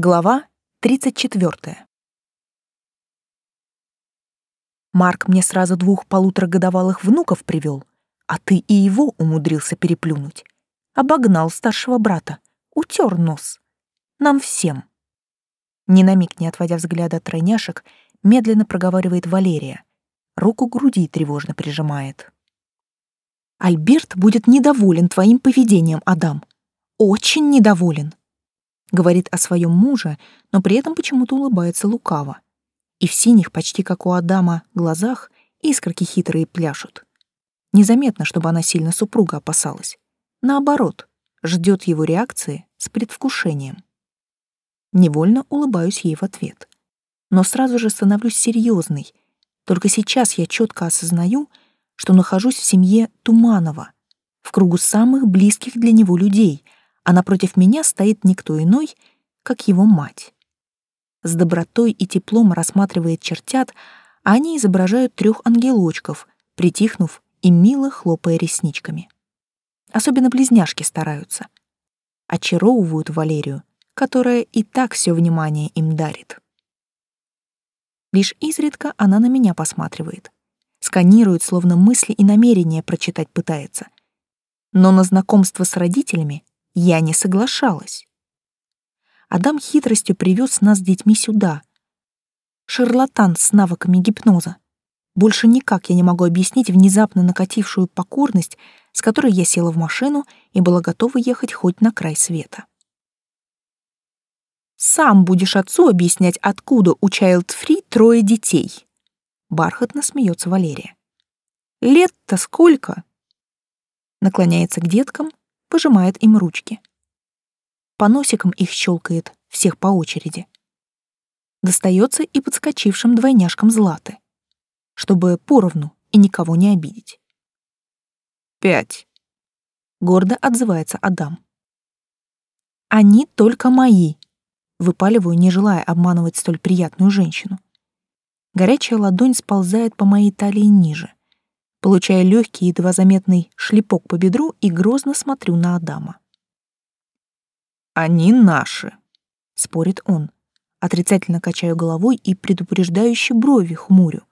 Глава 34. Марк мне сразу двух полуторагодовалых внуков привел, а ты и его умудрился переплюнуть. Обогнал старшего брата, утер нос. Нам всем. Ни на миг не отводя взгляда от тройняшек, медленно проговаривает Валерия. Руку к груди тревожно прижимает. Альберт будет недоволен твоим поведением, Адам. Очень недоволен говорит о своем муже, но при этом почему-то улыбается лукаво. И в синих, почти как у Адама, глазах искорки хитрые пляшут. Незаметно, чтобы она сильно супруга опасалась. Наоборот, ждет его реакции с предвкушением. Невольно улыбаюсь ей в ответ. Но сразу же становлюсь серьезной. Только сейчас я четко осознаю, что нахожусь в семье Туманова, в кругу самых близких для него людей — а напротив меня стоит никто иной, как его мать. С добротой и теплом рассматривает чертят, а они изображают трех ангелочков, притихнув и мило хлопая ресничками. Особенно близняшки стараются. Очаровывают Валерию, которая и так все внимание им дарит. Лишь изредка она на меня посматривает. Сканирует, словно мысли и намерения прочитать пытается. Но на знакомство с родителями я не соглашалась. Адам хитростью привез нас с детьми сюда. Шарлатан с навыками гипноза. Больше никак я не могу объяснить внезапно накатившую покорность, с которой я села в машину и была готова ехать хоть на край света. «Сам будешь отцу объяснять, откуда у Child Free трое детей», — бархатно смеется Валерия. «Лет-то сколько?» Наклоняется к деткам, пожимает им ручки. По носикам их щелкает, всех по очереди. Достается и подскочившим двойняшкам Златы, чтобы поровну и никого не обидеть. «Пять», — гордо отзывается Адам. «Они только мои», — выпаливаю, не желая обманывать столь приятную женщину. Горячая ладонь сползает по моей талии ниже получая легкий, едва заметный шлепок по бедру и грозно смотрю на Адама. «Они наши», — спорит он. Отрицательно качаю головой и предупреждающе брови хмурю.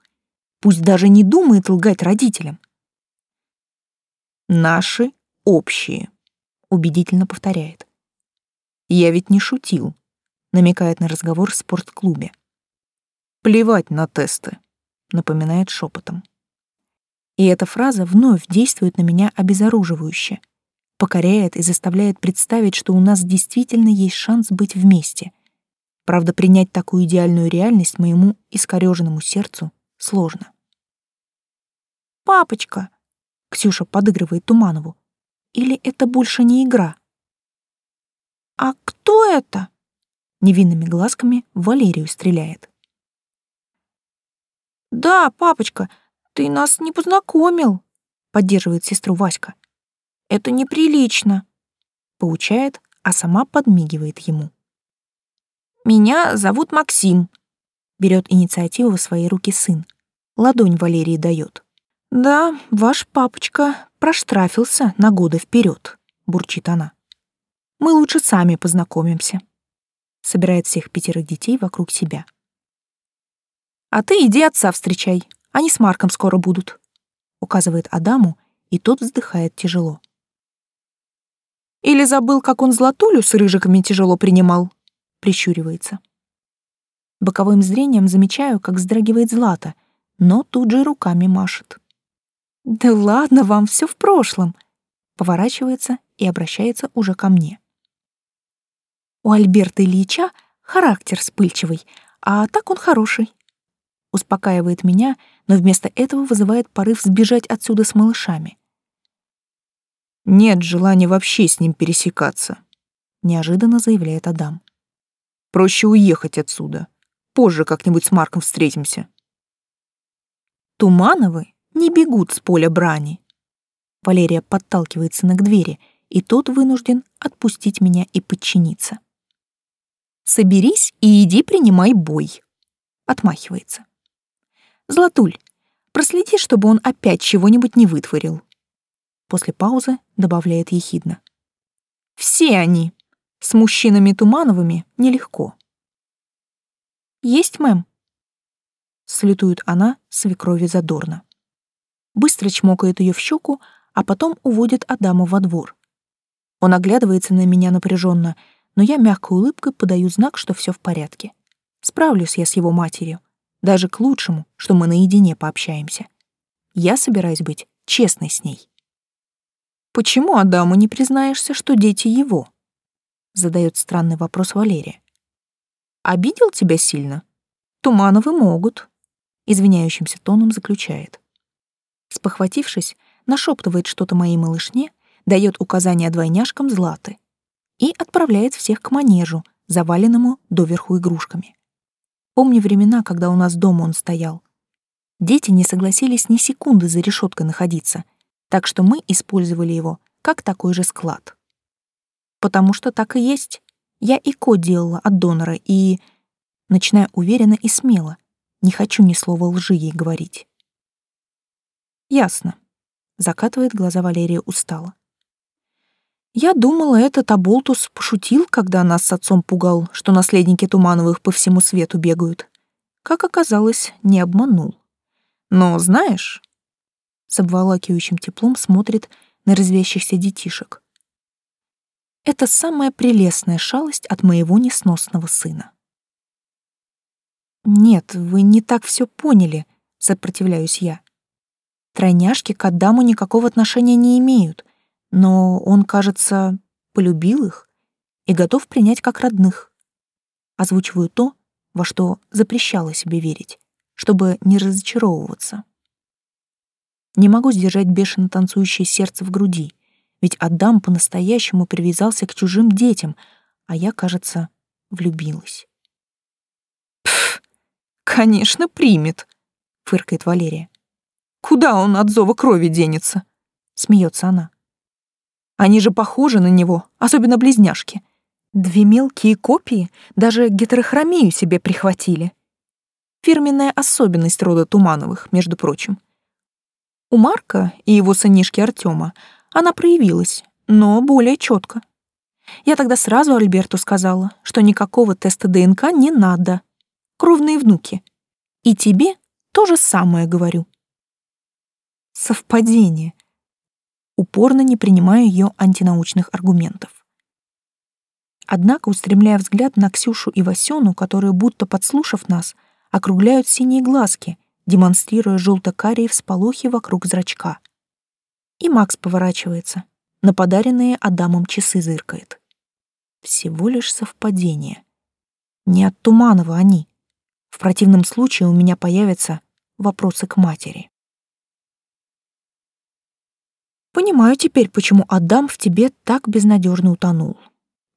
Пусть даже не думает лгать родителям. «Наши общие», — убедительно повторяет. «Я ведь не шутил», — намекает на разговор в спортклубе. «Плевать на тесты», — напоминает шепотом. И эта фраза вновь действует на меня обезоруживающе, покоряет и заставляет представить, что у нас действительно есть шанс быть вместе. Правда, принять такую идеальную реальность моему искорёженному сердцу сложно. «Папочка!» — Ксюша подыгрывает Туманову. «Или это больше не игра?» «А кто это?» — невинными глазками Валерию стреляет. «Да, папочка, «Ты нас не познакомил», — поддерживает сестру Васька. «Это неприлично», — поучает, а сама подмигивает ему. «Меня зовут Максим», — берет инициативу в свои руки сын. Ладонь Валерии дает. «Да, ваш папочка проштрафился на годы вперед», — бурчит она. «Мы лучше сами познакомимся», — собирает всех пятерых детей вокруг себя. «А ты иди отца встречай, они с Марком скоро будут», — указывает Адаму, и тот вздыхает тяжело. «Или забыл, как он златулю с рыжиками тяжело принимал?» — прищуривается. Боковым зрением замечаю, как вздрагивает Злата, но тут же руками машет. «Да ладно вам, все в прошлом!» Поворачивается и обращается уже ко мне. У Альберта Ильича характер вспыльчивый, а так он хороший успокаивает меня, но вместо этого вызывает порыв сбежать отсюда с малышами. «Нет желания вообще с ним пересекаться», — неожиданно заявляет Адам. «Проще уехать отсюда. Позже как-нибудь с Марком встретимся». Тумановы не бегут с поля брани. Валерия подталкивает сына к двери, и тот вынужден отпустить меня и подчиниться. «Соберись и иди принимай бой», — отмахивается. Златуль, проследи, чтобы он опять чего-нибудь не вытворил. После паузы добавляет ехидно. Все они. С мужчинами Тумановыми нелегко. «Есть, мэм?» Салютует она свекрови задорно. Быстро чмокает ее в щеку, а потом уводит Адама во двор. Он оглядывается на меня напряженно, но я мягкой улыбкой подаю знак, что все в порядке. Справлюсь я с его матерью. Даже к лучшему, что мы наедине пообщаемся. Я собираюсь быть честной с ней. «Почему Адаму не признаешься, что дети его?» Задает странный вопрос Валерия. «Обидел тебя сильно? Тумановы могут», — извиняющимся тоном заключает. Спохватившись, нашептывает что-то моей малышне, дает указания двойняшкам Златы и отправляет всех к манежу, заваленному доверху игрушками. Помню времена, когда у нас дома он стоял. Дети не согласились ни секунды за решеткой находиться, так что мы использовали его как такой же склад. Потому что так и есть. Я и код делала от донора, и... Начинаю уверенно и смело. Не хочу ни слова лжи ей говорить. Ясно. Закатывает глаза Валерия устало. Я думала, этот Аболтус пошутил, когда нас с отцом пугал, что наследники Тумановых по всему свету бегают. Как оказалось, не обманул. Но знаешь, с обволакивающим теплом смотрит на развящихся детишек. Это самая прелестная шалость от моего несносного сына. Нет, вы не так все поняли, сопротивляюсь я. Тройняшки к Адаму никакого отношения не имеют но он, кажется, полюбил их и готов принять как родных. Озвучиваю то, во что запрещала себе верить, чтобы не разочаровываться. Не могу сдержать бешено танцующее сердце в груди, ведь Адам по-настоящему привязался к чужим детям, а я, кажется, влюбилась. «Пф, конечно, примет», — фыркает Валерия. «Куда он от зова крови денется?» — смеется она. Они же похожи на него, особенно близняшки. Две мелкие копии даже гетерохромию себе прихватили. Фирменная особенность рода Тумановых, между прочим. У Марка и его сынишки Артема она проявилась, но более четко. Я тогда сразу Альберту сказала, что никакого теста ДНК не надо. Кровные внуки. И тебе то же самое говорю. Совпадение упорно не принимая ее антинаучных аргументов. Однако, устремляя взгляд на Ксюшу и Васену, которые, будто подслушав нас, округляют синие глазки, демонстрируя желто-карие всполохи вокруг зрачка. И Макс поворачивается, на подаренные Адамом часы зыркает. Всего лишь совпадение. Не от Туманова они. В противном случае у меня появятся вопросы к матери. Понимаю теперь, почему Адам в тебе так безнадежно утонул.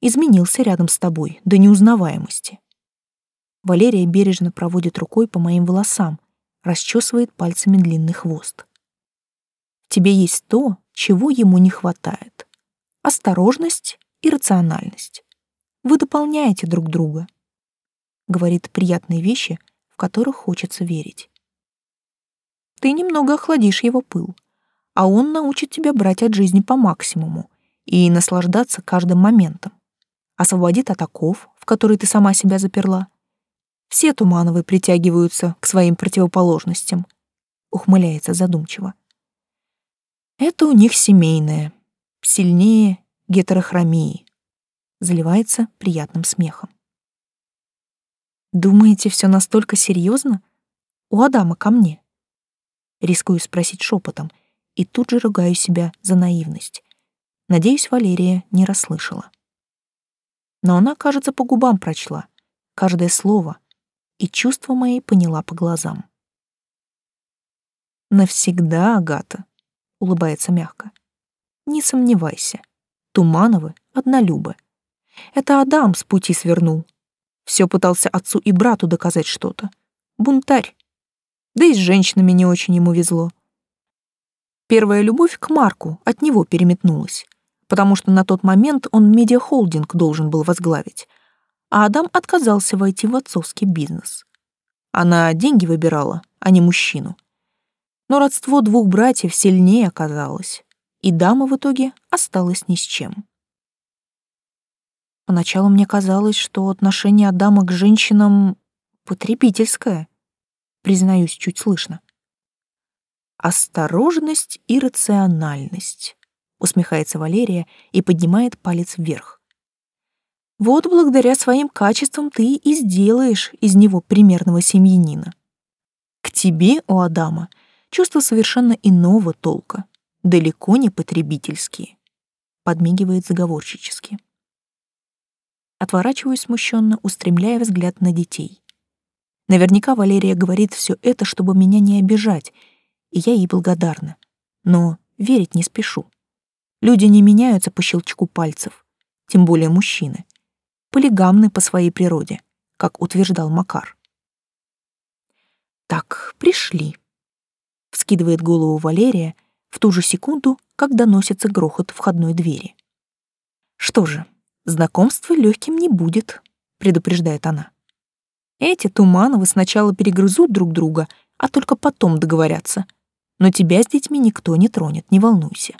Изменился рядом с тобой до неузнаваемости. Валерия бережно проводит рукой по моим волосам, расчесывает пальцами длинный хвост. Тебе есть то, чего ему не хватает. Осторожность и рациональность. Вы дополняете друг друга. Говорит приятные вещи, в которых хочется верить. Ты немного охладишь его пыл, а он научит тебя брать от жизни по максимуму и наслаждаться каждым моментом. Освободит от оков, в которые ты сама себя заперла. Все Тумановы притягиваются к своим противоположностям, ухмыляется задумчиво. Это у них семейное, сильнее гетерохромии. Заливается приятным смехом. Думаете, все настолько серьезно? У Адама ко мне. Рискую спросить шепотом, и тут же ругаю себя за наивность. Надеюсь, Валерия не расслышала. Но она, кажется, по губам прочла, каждое слово, и чувства мои поняла по глазам. «Навсегда, Агата», — улыбается мягко. «Не сомневайся, Тумановы однолюбы. Это Адам с пути свернул. Все пытался отцу и брату доказать что-то. Бунтарь. Да и с женщинами не очень ему везло. Первая любовь к Марку от него переметнулась, потому что на тот момент он медиахолдинг должен был возглавить, а Адам отказался войти в отцовский бизнес. Она деньги выбирала, а не мужчину. Но родство двух братьев сильнее оказалось, и дама в итоге осталась ни с чем. Поначалу мне казалось, что отношение Адама к женщинам потребительское. Признаюсь, чуть слышно. Осторожность и рациональность, усмехается Валерия и поднимает палец вверх. Вот благодаря своим качествам ты и сделаешь из него примерного семьянина. К тебе, у Адама, чувства совершенно иного толка, далеко не потребительские. Подмигивает заговорщически. Отворачиваюсь смущенно, устремляя взгляд на детей. Наверняка Валерия говорит все это, чтобы меня не обижать, и я ей благодарна. Но верить не спешу. Люди не меняются по щелчку пальцев, тем более мужчины. Полигамны по своей природе, как утверждал Макар. Так, пришли. Вскидывает голову Валерия в ту же секунду, как доносится грохот входной двери. Что же, знакомство легким не будет, предупреждает она. Эти Тумановы сначала перегрызут друг друга, а только потом договорятся. Но тебя с детьми никто не тронет, не волнуйся.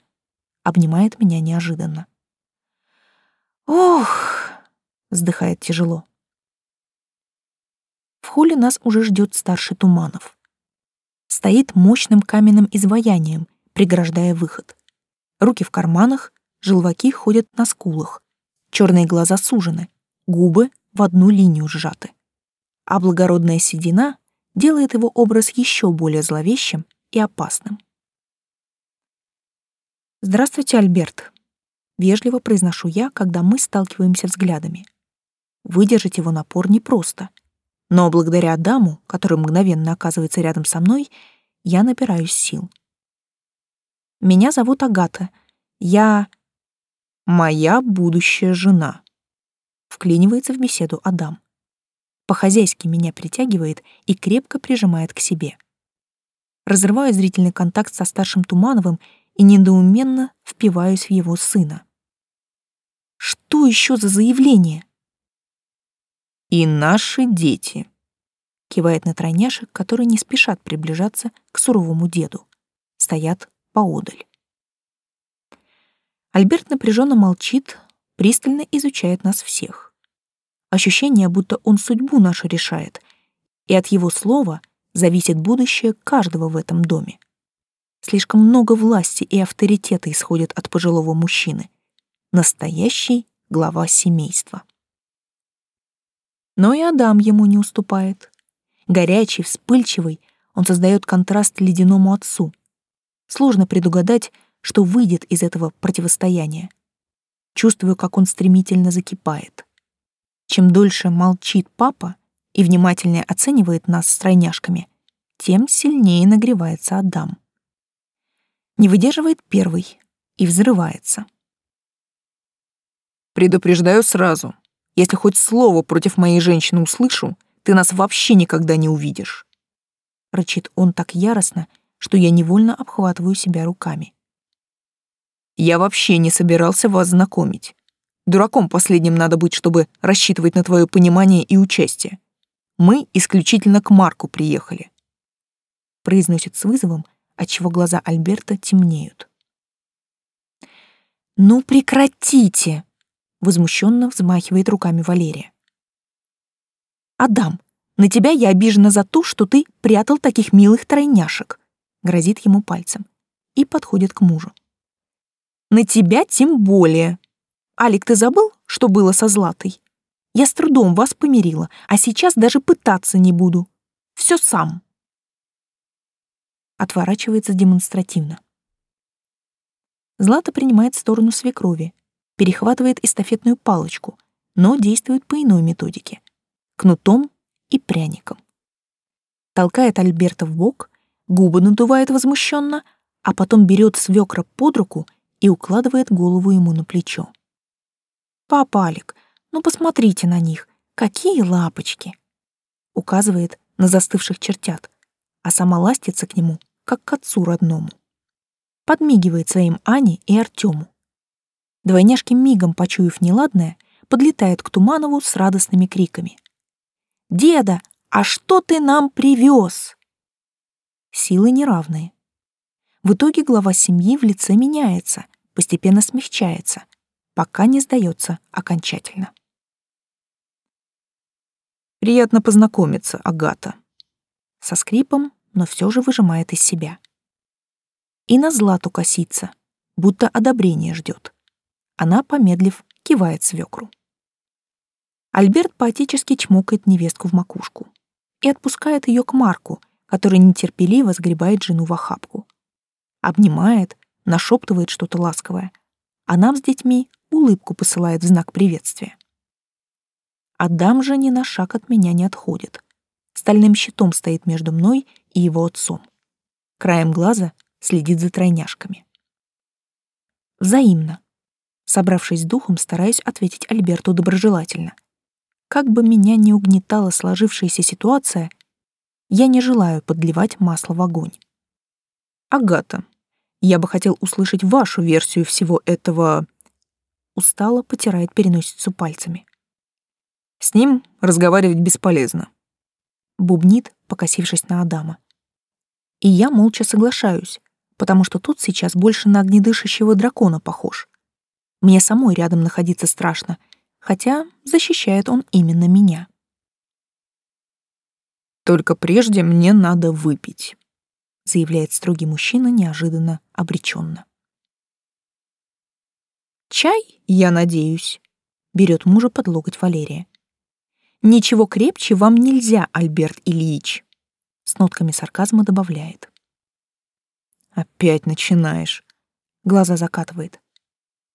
Обнимает меня неожиданно. Ох, вздыхает тяжело. В холле нас уже ждет старший Туманов. Стоит мощным каменным изваянием, преграждая выход. Руки в карманах, желваки ходят на скулах, черные глаза сужены, губы в одну линию сжаты. А благородная седина делает его образ еще более зловещим и опасным. «Здравствуйте, Альберт», — вежливо произношу я, когда мы сталкиваемся взглядами. Выдержать его напор непросто. Но благодаря Адаму, который мгновенно оказывается рядом со мной, я набираюсь сил. Меня зовут Агата. Я... Моя будущая жена. Вклинивается в беседу Адам. По-хозяйски меня притягивает и крепко прижимает к себе. Разрываю зрительный контакт со старшим Тумановым и недоуменно впиваюсь в его сына. Что еще за заявление? «И наши дети», — кивает на тройняшек, которые не спешат приближаться к суровому деду. Стоят поодаль. Альберт напряженно молчит, пристально изучает нас всех. Ощущение, будто он судьбу нашу решает, и от его слова зависит будущее каждого в этом доме. Слишком много власти и авторитета исходит от пожилого мужчины. Настоящий глава семейства. Но и Адам ему не уступает. Горячий, вспыльчивый, он создает контраст ледяному отцу. Сложно предугадать, что выйдет из этого противостояния. Чувствую, как он стремительно закипает. Чем дольше молчит папа и внимательнее оценивает нас с тройняшками, тем сильнее нагревается Адам. Не выдерживает первый и взрывается. «Предупреждаю сразу», если хоть слово против моей женщины услышу, ты нас вообще никогда не увидишь. Рычит он так яростно, что я невольно обхватываю себя руками. Я вообще не собирался вас знакомить. Дураком последним надо быть, чтобы рассчитывать на твое понимание и участие. Мы исключительно к Марку приехали. Произносит с вызовом, отчего глаза Альберта темнеют. «Ну прекратите!» возмущенно взмахивает руками Валерия. «Адам, на тебя я обижена за то, что ты прятал таких милых тройняшек», грозит ему пальцем и подходит к мужу. «На тебя тем более. Алик, ты забыл, что было со Златой? Я с трудом вас помирила, а сейчас даже пытаться не буду. Все сам». Отворачивается демонстративно. Злата принимает сторону свекрови, перехватывает эстафетную палочку, но действует по иной методике — кнутом и пряником. Толкает Альберта в бок, губы надувает возмущенно, а потом берет свекра под руку и укладывает голову ему на плечо. «Папа Алик, ну посмотрите на них, какие лапочки!» Указывает на застывших чертят, а сама ластится к нему, как к отцу родному. Подмигивает своим Ане и Артему. Двойняшки мигом, почуяв неладное, подлетают к Туманову с радостными криками. «Деда, а что ты нам привез?» Силы неравные. В итоге глава семьи в лице меняется, постепенно смягчается, пока не сдается окончательно. Приятно познакомиться, Агата. Со скрипом, но все же выжимает из себя. И на Злату косится, будто одобрение ждет. Она, помедлив, кивает свекру. Альберт поотечески чмокает невестку в макушку и отпускает ее к Марку, который нетерпеливо сгребает жену в охапку. Обнимает, нашептывает что-то ласковое, а нам с детьми улыбку посылает в знак приветствия. Адам же ни на шаг от меня не отходит. Стальным щитом стоит между мной и его отцом. Краем глаза следит за тройняшками. Взаимно. Собравшись духом, стараюсь ответить Альберту доброжелательно. Как бы меня ни угнетала сложившаяся ситуация, я не желаю подливать масло в огонь. Агата, я бы хотел услышать вашу версию всего этого... Устало потирает переносицу пальцами. С ним разговаривать бесполезно. Бубнит, покосившись на Адама. И я молча соглашаюсь, потому что тот сейчас больше на огнедышащего дракона похож. Мне самой рядом находиться страшно — хотя защищает он именно меня. «Только прежде мне надо выпить», — заявляет строгий мужчина неожиданно обреченно. «Чай, я надеюсь», — берет мужа под локоть Валерия. «Ничего крепче вам нельзя, Альберт Ильич», — с нотками сарказма добавляет. «Опять начинаешь», — глаза закатывает.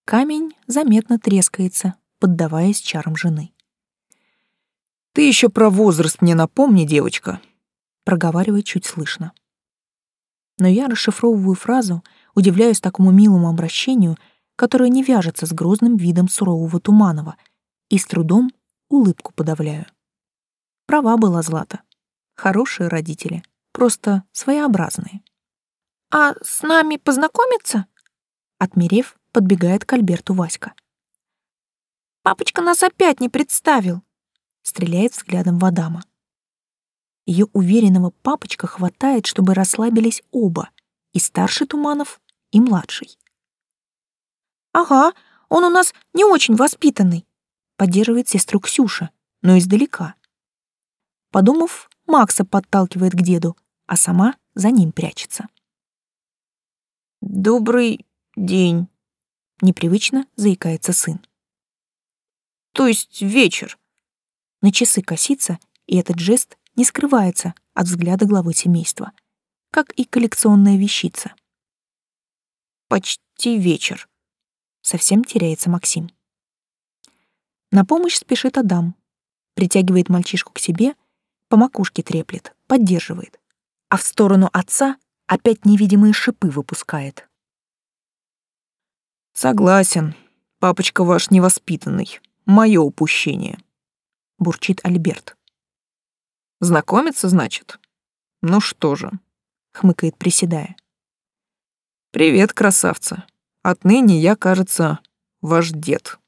Камень заметно трескается, поддаваясь чарам жены. «Ты еще про возраст мне напомни, девочка», — проговаривает чуть слышно. Но я расшифровываю фразу, удивляюсь такому милому обращению, которое не вяжется с грозным видом сурового Туманова, и с трудом улыбку подавляю. Права была Злата. Хорошие родители, просто своеобразные. «А с нами познакомиться?» Отмерев, подбегает к Альберту Васька. Папочка нас опять не представил. Стреляет взглядом в Адама. Ее уверенного папочка хватает, чтобы расслабились оба, и старший Туманов, и младший. «Ага, он у нас не очень воспитанный», — поддерживает сестру Ксюша, но издалека. Подумав, Макса подталкивает к деду, а сама за ним прячется. «Добрый день», — непривычно заикается сын то есть вечер. На часы косится, и этот жест не скрывается от взгляда главы семейства, как и коллекционная вещица. Почти вечер. Совсем теряется Максим. На помощь спешит Адам, притягивает мальчишку к себе, по макушке треплет, поддерживает, а в сторону отца опять невидимые шипы выпускает. Согласен, папочка ваш невоспитанный. Мое упущение, бурчит Альберт. Знакомиться, значит? Ну что же, хмыкает, приседая. Привет, красавца. Отныне я, кажется, ваш дед.